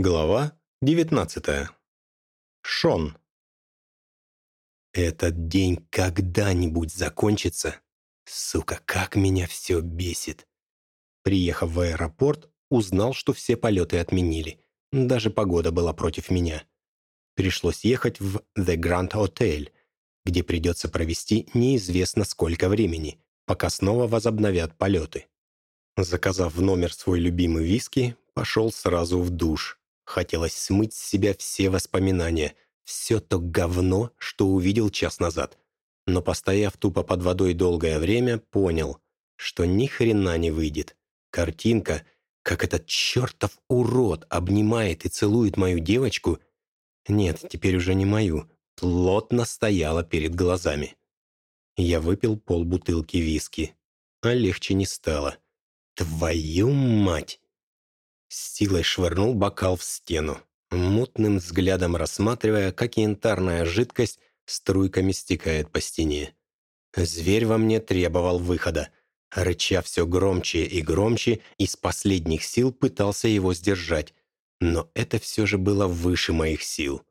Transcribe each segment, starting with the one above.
Глава 19. Шон. Этот день когда-нибудь закончится? Сука, как меня все бесит. Приехав в аэропорт, узнал, что все полеты отменили. Даже погода была против меня. Пришлось ехать в The Grand Hotel, где придется провести неизвестно сколько времени, пока снова возобновят полеты. Заказав в номер свой любимый виски, пошел сразу в душ. Хотелось смыть с себя все воспоминания, все то говно, что увидел час назад. Но постояв тупо под водой долгое время, понял, что ни хрена не выйдет. Картинка, как этот чертов урод обнимает и целует мою девочку, нет, теперь уже не мою, плотно стояла перед глазами. Я выпил полбутылки виски, а легче не стало. Твою мать! С силой швырнул бокал в стену, мутным взглядом рассматривая, как янтарная жидкость струйками стекает по стене. Зверь во мне требовал выхода. Рыча все громче и громче, из последних сил пытался его сдержать. Но это все же было выше моих сил.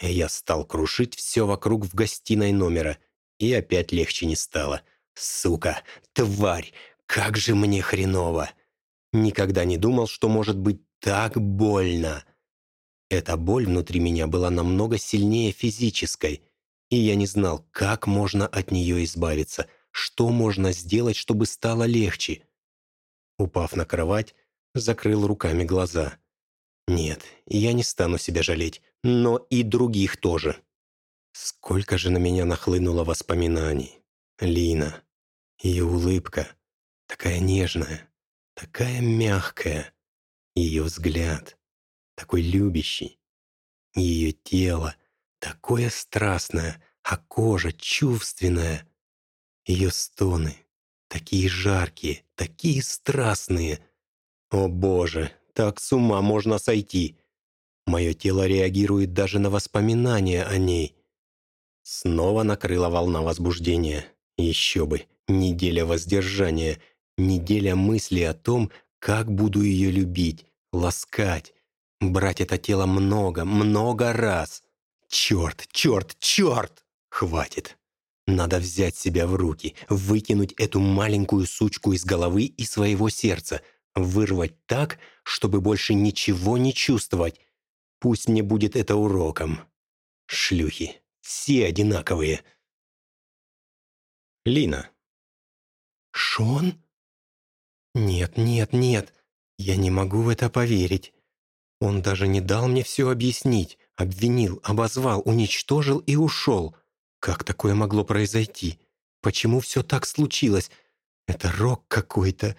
Я стал крушить все вокруг в гостиной номера, и опять легче не стало. «Сука! Тварь! Как же мне хреново!» Никогда не думал, что может быть так больно. Эта боль внутри меня была намного сильнее физической, и я не знал, как можно от нее избавиться, что можно сделать, чтобы стало легче. Упав на кровать, закрыл руками глаза. Нет, я не стану себя жалеть, но и других тоже. Сколько же на меня нахлынуло воспоминаний. Лина. Ее улыбка. Такая нежная такая мягкая. Ее взгляд такой любящий. Ее тело такое страстное, а кожа чувственная. Ее стоны такие жаркие, такие страстные. О боже, так с ума можно сойти. Мое тело реагирует даже на воспоминания о ней. Снова накрыла волна возбуждения. Еще бы, неделя воздержания — Неделя мыслей о том, как буду ее любить, ласкать, брать это тело много, много раз. Черт, черт, черт! Хватит. Надо взять себя в руки, выкинуть эту маленькую сучку из головы и своего сердца, вырвать так, чтобы больше ничего не чувствовать. Пусть мне будет это уроком. Шлюхи. Все одинаковые. Лина. «Шон?» «Нет, нет, нет, я не могу в это поверить. Он даже не дал мне все объяснить, обвинил, обозвал, уничтожил и ушел. Как такое могло произойти? Почему все так случилось? Это рок какой-то».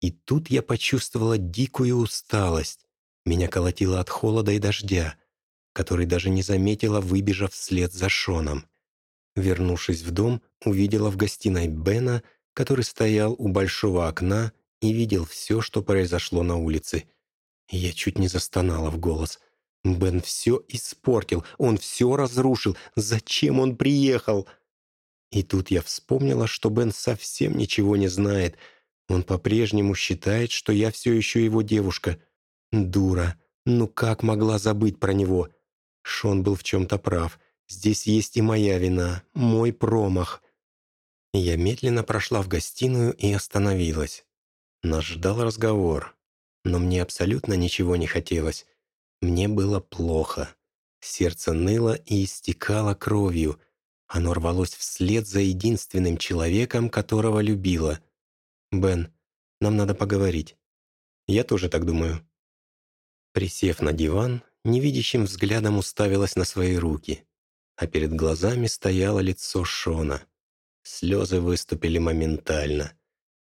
И тут я почувствовала дикую усталость. Меня колотило от холода и дождя, который даже не заметила, выбежав вслед за Шоном. Вернувшись в дом, увидела в гостиной Бена — который стоял у большого окна и видел все, что произошло на улице. Я чуть не застонала в голос. Бен все испортил, он все разрушил. Зачем он приехал? И тут я вспомнила, что Бен совсем ничего не знает. Он по-прежнему считает, что я все еще его девушка. Дура. Ну как могла забыть про него? Шон был в чем-то прав. Здесь есть и моя вина, мой промах. Я медленно прошла в гостиную и остановилась. Нас ждал разговор, но мне абсолютно ничего не хотелось. Мне было плохо. Сердце ныло и истекало кровью. Оно рвалось вслед за единственным человеком, которого любила. «Бен, нам надо поговорить». «Я тоже так думаю». Присев на диван, невидящим взглядом уставилась на свои руки, а перед глазами стояло лицо Шона — Слезы выступили моментально.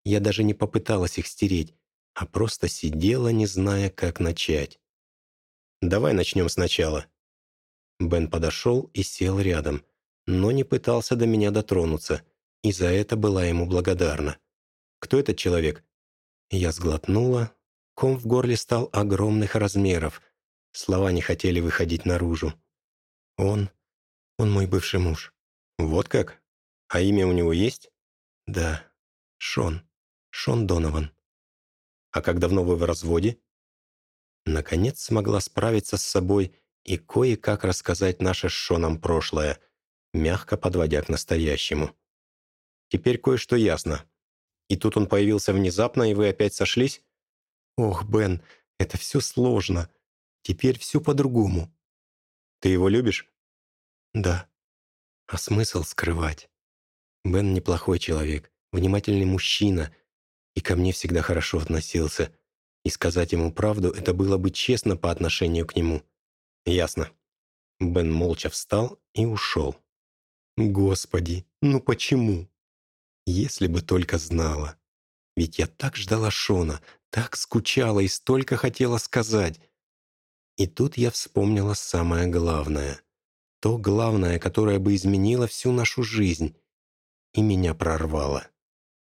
Я даже не попыталась их стереть, а просто сидела, не зная, как начать. «Давай начнем сначала». Бен подошел и сел рядом, но не пытался до меня дотронуться, и за это была ему благодарна. «Кто этот человек?» Я сглотнула. Ком в горле стал огромных размеров. Слова не хотели выходить наружу. «Он... он мой бывший муж». «Вот как?» А имя у него есть? Да, Шон. Шон Донован. А как давно вы в разводе? наконец смогла справиться с собой и кое-как рассказать наше с Шоном прошлое, мягко подводя к настоящему. «Теперь кое-что ясно. И тут он появился внезапно, и вы опять сошлись?» «Ох, Бен, это все сложно. Теперь все по-другому». «Ты его любишь?» «Да». «А смысл скрывать?» Бен неплохой человек, внимательный мужчина, и ко мне всегда хорошо относился. И сказать ему правду, это было бы честно по отношению к нему. «Ясно». Бен молча встал и ушел. «Господи, ну почему?» Если бы только знала. Ведь я так ждала Шона, так скучала и столько хотела сказать. И тут я вспомнила самое главное. То главное, которое бы изменило всю нашу жизнь. И меня прорвало.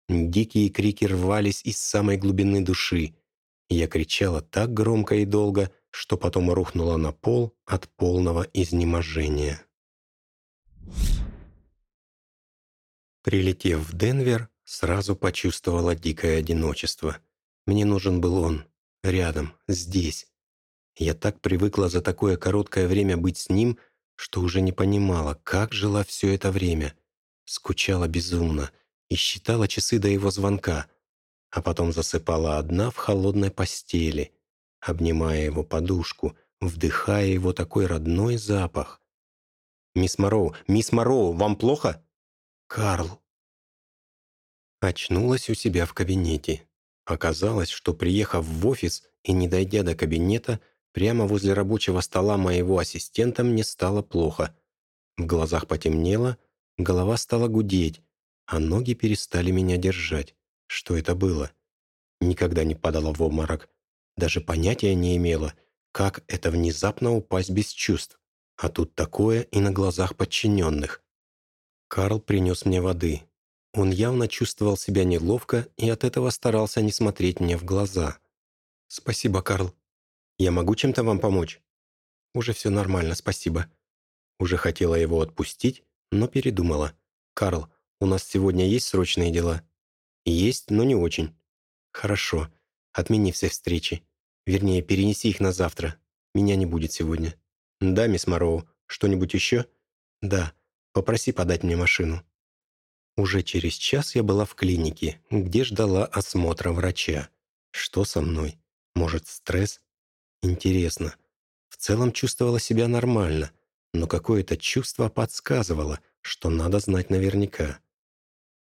Дикие крики рвались из самой глубины души. Я кричала так громко и долго, что потом рухнула на пол от полного изнеможения. Прилетев в Денвер, сразу почувствовала дикое одиночество. Мне нужен был он, рядом, здесь. Я так привыкла за такое короткое время быть с ним, что уже не понимала, как жила все это время. Скучала безумно и считала часы до его звонка, а потом засыпала одна в холодной постели, обнимая его подушку, вдыхая его такой родной запах. «Мисс Мороу! Мисс Мороу, вам плохо?» «Карл!» Очнулась у себя в кабинете. Оказалось, что приехав в офис и не дойдя до кабинета, прямо возле рабочего стола моего ассистента мне стало плохо. В глазах потемнело, голова стала гудеть, а ноги перестали меня держать. Что это было? Никогда не падала в обморок. Даже понятия не имела, как это внезапно упасть без чувств. А тут такое и на глазах подчиненных. Карл принес мне воды. Он явно чувствовал себя неловко и от этого старался не смотреть мне в глаза. «Спасибо, Карл. Я могу чем-то вам помочь?» «Уже все нормально, спасибо». Уже хотела его отпустить, но передумала. «Карл, у нас сегодня есть срочные дела?» «Есть, но не очень». «Хорошо. Отмени все встречи. Вернее, перенеси их на завтра. Меня не будет сегодня». «Да, мисс Мороу. Что-нибудь еще?» «Да. Попроси подать мне машину». Уже через час я была в клинике, где ждала осмотра врача. Что со мной? Может, стресс? Интересно. В целом чувствовала себя нормально, но какое-то чувство подсказывало, что надо знать наверняка.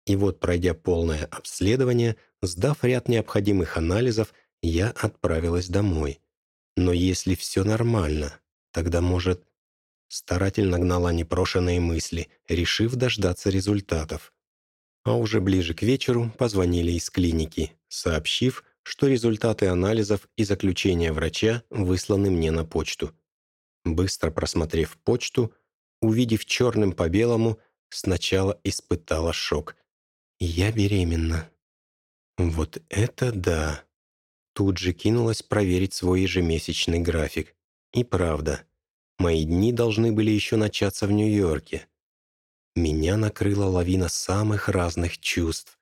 И вот, пройдя полное обследование, сдав ряд необходимых анализов, я отправилась домой. Но если все нормально, тогда, может... Старательно гнала непрошенные мысли, решив дождаться результатов. А уже ближе к вечеру позвонили из клиники, сообщив, что результаты анализов и заключения врача высланы мне на почту. Быстро просмотрев почту, увидев черным по белому, сначала испытала шок. «Я беременна». Вот это да! Тут же кинулась проверить свой ежемесячный график. И правда, мои дни должны были еще начаться в Нью-Йорке. Меня накрыла лавина самых разных чувств.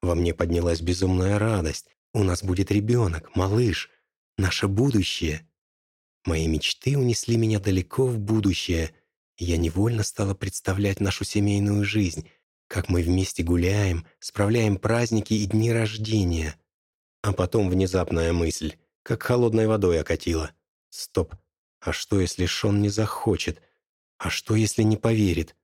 Во мне поднялась безумная радость. У нас будет ребенок, малыш, наше будущее. Мои мечты унесли меня далеко в будущее, я невольно стала представлять нашу семейную жизнь, как мы вместе гуляем, справляем праздники и дни рождения. А потом внезапная мысль, как холодной водой окатила. Стоп, а что, если Шон не захочет? А что, если не поверит?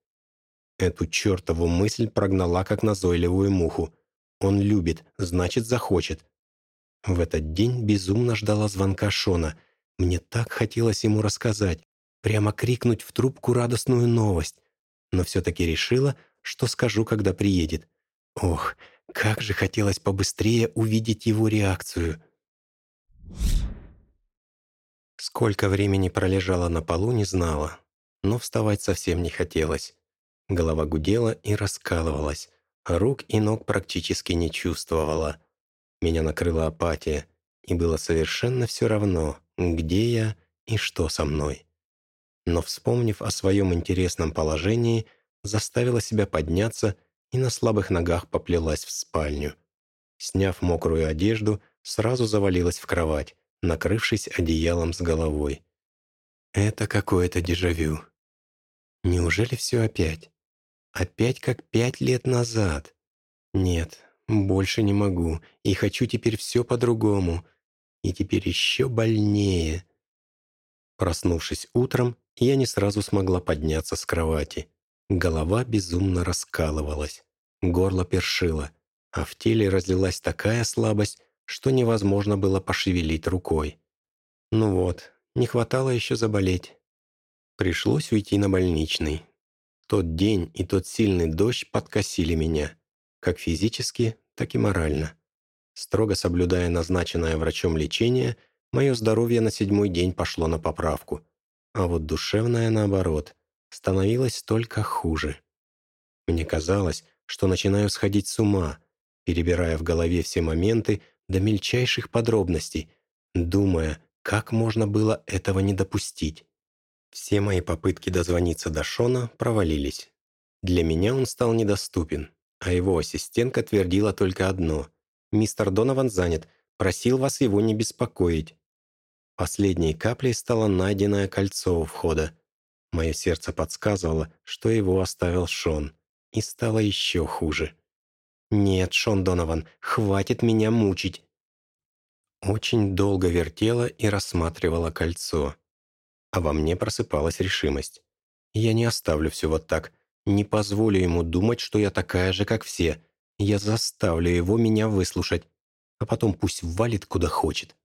Эту чертову мысль прогнала, как назойливую муху. Он любит, значит, захочет. В этот день безумно ждала звонка Шона. Мне так хотелось ему рассказать, прямо крикнуть в трубку радостную новость. Но все-таки решила, что скажу, когда приедет. Ох, как же хотелось побыстрее увидеть его реакцию. Сколько времени пролежала на полу, не знала, но вставать совсем не хотелось. Голова гудела и раскалывалась, а рук и ног практически не чувствовала. Меня накрыла апатия, и было совершенно все равно, где я и что со мной. Но, вспомнив о своем интересном положении, заставила себя подняться и на слабых ногах поплелась в спальню. Сняв мокрую одежду, сразу завалилась в кровать, накрывшись одеялом с головой. Это какое-то дежавю. Неужели все опять? Опять как пять лет назад? Нет, больше не могу, и хочу теперь все по-другому. И теперь еще больнее. Проснувшись утром, я не сразу смогла подняться с кровати. Голова безумно раскалывалась, горло першило, а в теле разлилась такая слабость, что невозможно было пошевелить рукой. Ну вот, не хватало еще заболеть. Пришлось уйти на больничный. Тот день и тот сильный дождь подкосили меня, как физически, так и морально. Строго соблюдая назначенное врачом лечение, мое здоровье на седьмой день пошло на поправку. А вот душевное, наоборот, становилось только хуже. Мне казалось, что начинаю сходить с ума, перебирая в голове все моменты до мельчайших подробностей, думая, как можно было этого не допустить. Все мои попытки дозвониться до Шона провалились. Для меня он стал недоступен, а его ассистентка твердила только одно. «Мистер Донован занят, просил вас его не беспокоить». Последней каплей стало найденное кольцо у входа. Мое сердце подсказывало, что его оставил Шон. И стало еще хуже. «Нет, Шон Донован, хватит меня мучить!» Очень долго вертела и рассматривала кольцо. А во мне просыпалась решимость. Я не оставлю все вот так. Не позволю ему думать, что я такая же, как все. Я заставлю его меня выслушать. А потом пусть валит куда хочет.